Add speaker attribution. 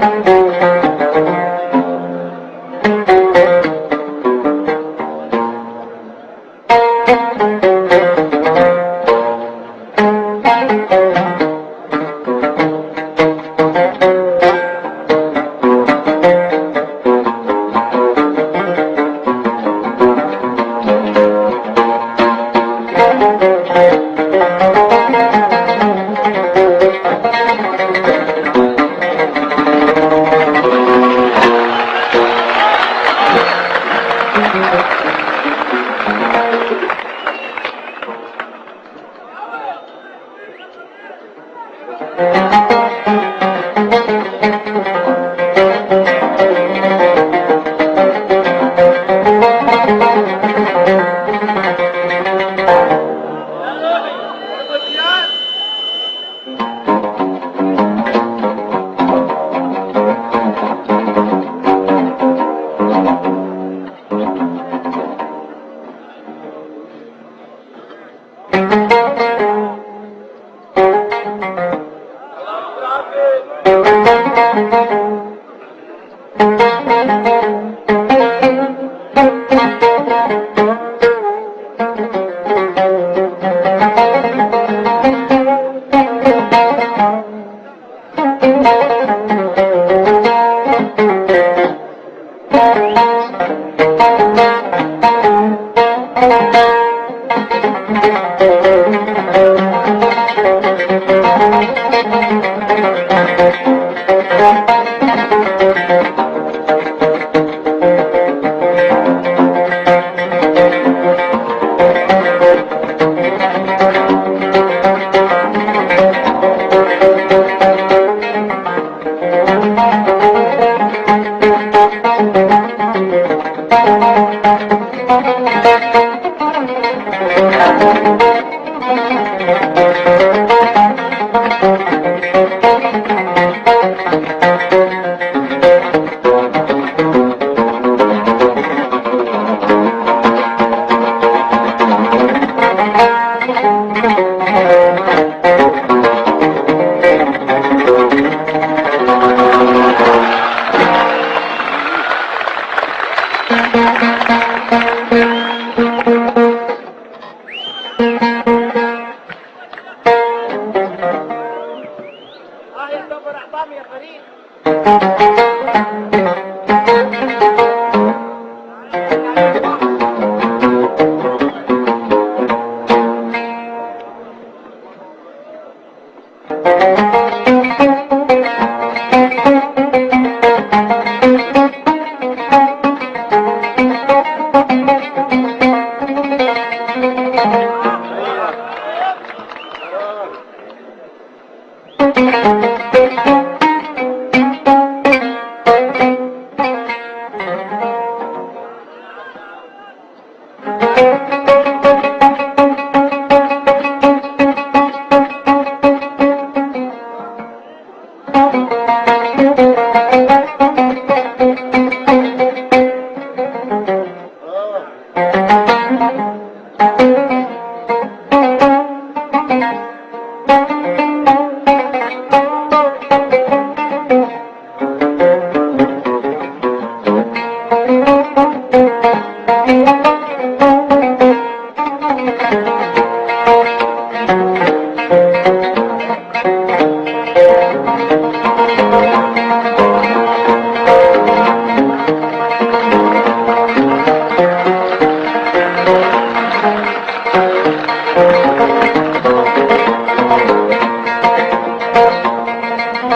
Speaker 1: Thank you. Thank you.
Speaker 2: الحرام يا فريد